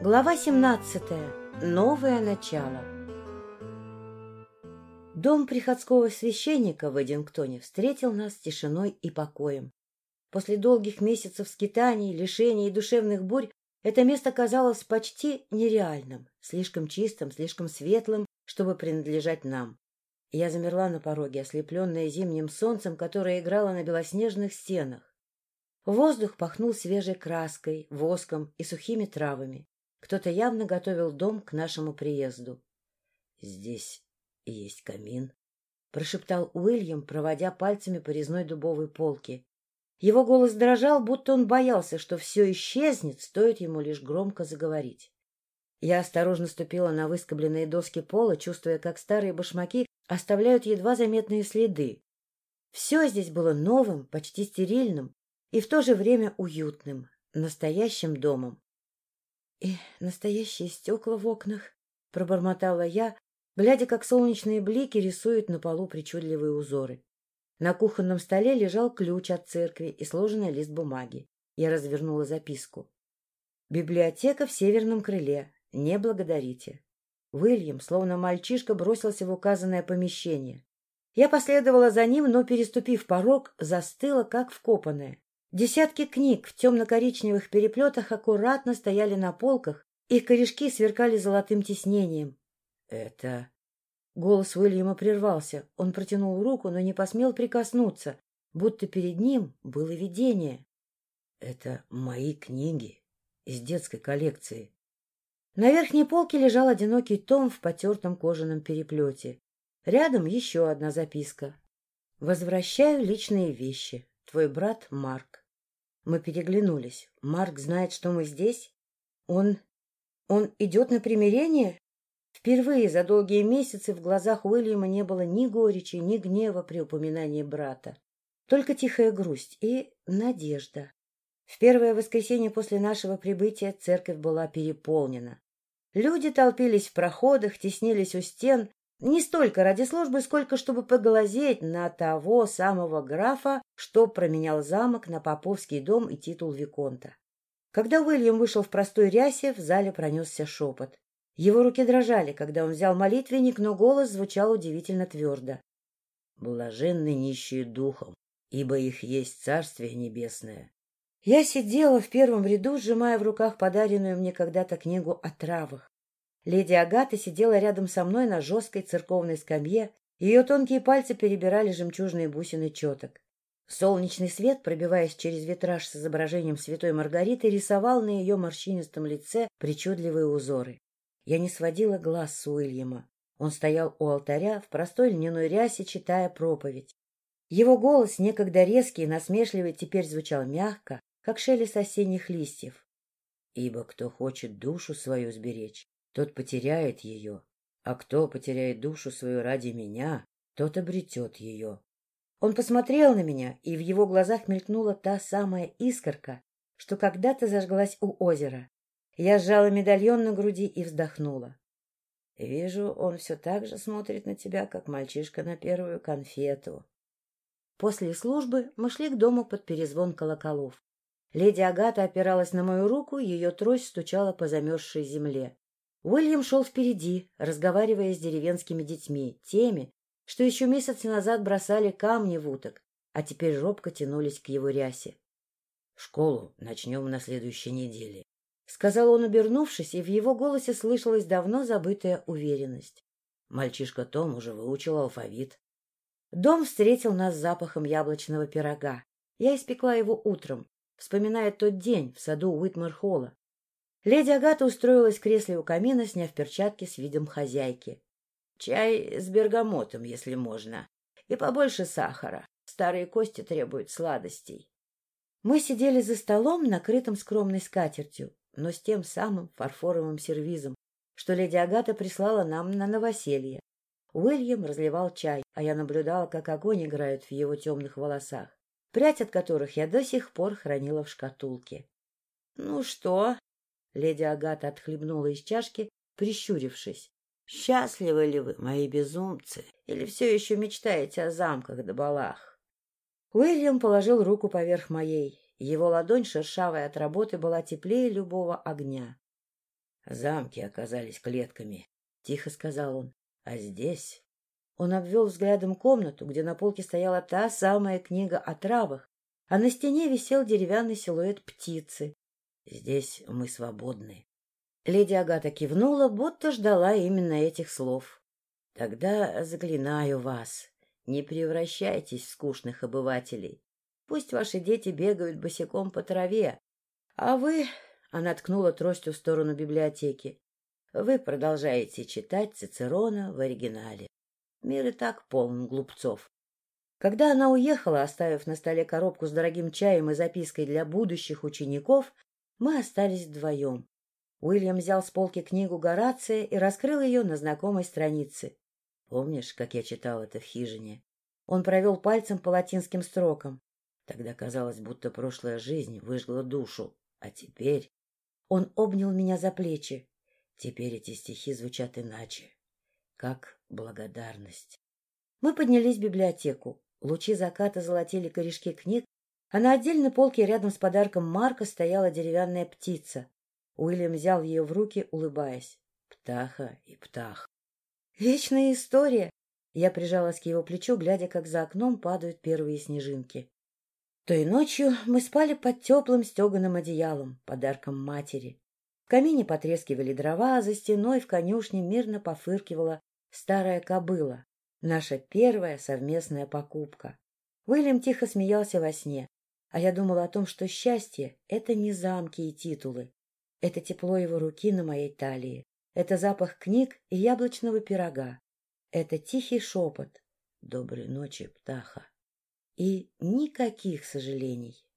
Глава 17. Новое начало. Дом приходского священника в Эдингтоне встретил нас тишиной и покоем. После долгих месяцев скитаний, лишений и душевных бурь это место казалось почти нереальным, слишком чистым, слишком светлым, чтобы принадлежать нам. Я замерла на пороге, ослепленная зимним солнцем, которое играло на белоснежных стенах. Воздух пахнул свежей краской, воском и сухими травами. Кто-то явно готовил дом к нашему приезду. — Здесь есть камин, — прошептал Уильям, проводя пальцами по резной дубовой полке. Его голос дрожал, будто он боялся, что все исчезнет, стоит ему лишь громко заговорить. Я осторожно ступила на выскобленные доски пола, чувствуя, как старые башмаки оставляют едва заметные следы. Все здесь было новым, почти стерильным и в то же время уютным, настоящим домом. — И настоящие стекла в окнах, — пробормотала я, глядя, как солнечные блики рисуют на полу причудливые узоры. На кухонном столе лежал ключ от церкви и сложенный лист бумаги. Я развернула записку. «Библиотека в северном крыле. Не благодарите». Уильям, словно мальчишка, бросился в указанное помещение. Я последовала за ним, но, переступив порог, застыла, как вкопанная. Десятки книг в темно-коричневых переплетах аккуратно стояли на полках, их корешки сверкали золотым тиснением. — Это... Голос Уильяма прервался. Он протянул руку, но не посмел прикоснуться, будто перед ним было видение. — Это мои книги из детской коллекции. На верхней полке лежал одинокий том в потертом кожаном переплете. Рядом еще одна записка. «Возвращаю личные вещи. Твой брат Марк. Мы переглянулись. Марк знает, что мы здесь? Он... он идет на примирение? Впервые за долгие месяцы в глазах Уильяма не было ни горечи, ни гнева при упоминании брата. Только тихая грусть и надежда. В первое воскресенье после нашего прибытия церковь была переполнена. Люди толпились в проходах, теснились у стен, не столько ради службы, сколько чтобы поглазеть на того самого графа, что променял замок на Поповский дом и титул Виконта. Когда Уильям вышел в простой рясе, в зале пронесся шепот. Его руки дрожали, когда он взял молитвенник, но голос звучал удивительно твердо. «Блаженны нищие духом, ибо их есть Царствие Небесное». Я сидела в первом ряду, сжимая в руках подаренную мне когда-то книгу о травах. Леди Агата сидела рядом со мной на жесткой церковной скамье, ее тонкие пальцы перебирали жемчужные бусины четок. Солнечный свет, пробиваясь через витраж с изображением святой Маргариты, рисовал на ее морщинистом лице причудливые узоры. Я не сводила глаз с Уильяма. Он стоял у алтаря в простой льняной рясе, читая проповедь. Его голос, некогда резкий и насмешливый, теперь звучал мягко, как шелест осенних листьев. «Ибо кто хочет душу свою сберечь, тот потеряет ее, а кто потеряет душу свою ради меня, тот обретет ее. Он посмотрел на меня, и в его глазах мелькнула та самая искорка, что когда-то зажглась у озера. Я сжала медальон на груди и вздохнула. Вижу, он все так же смотрит на тебя, как мальчишка на первую конфету. После службы мы шли к дому под перезвон колоколов. Леди Агата опиралась на мою руку, ее трость стучала по замерзшей земле. Уильям шел впереди, разговаривая с деревенскими детьми, теми, что еще месяц назад бросали камни в уток, а теперь робко тянулись к его рясе. — Школу начнем на следующей неделе, — сказал он, обернувшись, и в его голосе слышалась давно забытая уверенность. Мальчишка Том уже выучил алфавит. Дом встретил нас запахом яблочного пирога. Я испекла его утром, вспоминая тот день в саду Уитмар-Холла, Леди Агата устроилась в кресле у камина, сняв перчатки с видом хозяйки. — Чай с бергамотом, если можно. И побольше сахара. Старые кости требуют сладостей. Мы сидели за столом, накрытым скромной скатертью, но с тем самым фарфоровым сервизом, что леди Агата прислала нам на новоселье. Уильям разливал чай, а я наблюдала, как огонь играет в его темных волосах, прядь от которых я до сих пор хранила в шкатулке. — Ну что, Леди Агата отхлебнула из чашки, прищурившись. — Счастливы ли вы, мои безумцы, или все еще мечтаете о замках да балах? Уильям положил руку поверх моей. Его ладонь, шершавая от работы, была теплее любого огня. Замки оказались клетками, — тихо сказал он. А здесь... Он обвел взглядом комнату, где на полке стояла та самая книга о травах, а на стене висел деревянный силуэт птицы. Здесь мы свободны. Леди Агата кивнула, будто ждала именно этих слов. — Тогда заклинаю вас, не превращайтесь в скучных обывателей. Пусть ваши дети бегают босиком по траве, а вы... Она ткнула тростью в сторону библиотеки. Вы продолжаете читать Цицерона в оригинале. Мир и так полон глупцов. Когда она уехала, оставив на столе коробку с дорогим чаем и запиской для будущих учеников, мы остались вдвоем. Уильям взял с полки книгу Горация и раскрыл ее на знакомой странице. Помнишь, как я читал это в хижине? Он провел пальцем по латинским строкам. Тогда казалось, будто прошлая жизнь выжгла душу. А теперь... Он обнял меня за плечи. Теперь эти стихи звучат иначе. Как благодарность. Мы поднялись в библиотеку. Лучи заката золотили корешки книг, а на отдельной полке рядом с подарком Марка стояла деревянная птица. Уильям взял ее в руки, улыбаясь. Птаха и птах. Вечная история. Я прижалась к его плечу, глядя, как за окном падают первые снежинки. Той ночью мы спали под теплым стеганым одеялом, подарком матери. В камине потрескивали дрова, а за стеной в конюшне мирно пофыркивала старая кобыла. Наша первая совместная покупка. Уильям тихо смеялся во сне, а я думала о том, что счастье — это не замки и титулы. Это тепло его руки на моей талии, это запах книг и яблочного пирога, это тихий шепот. Доброй ночи, птаха. И никаких сожалений.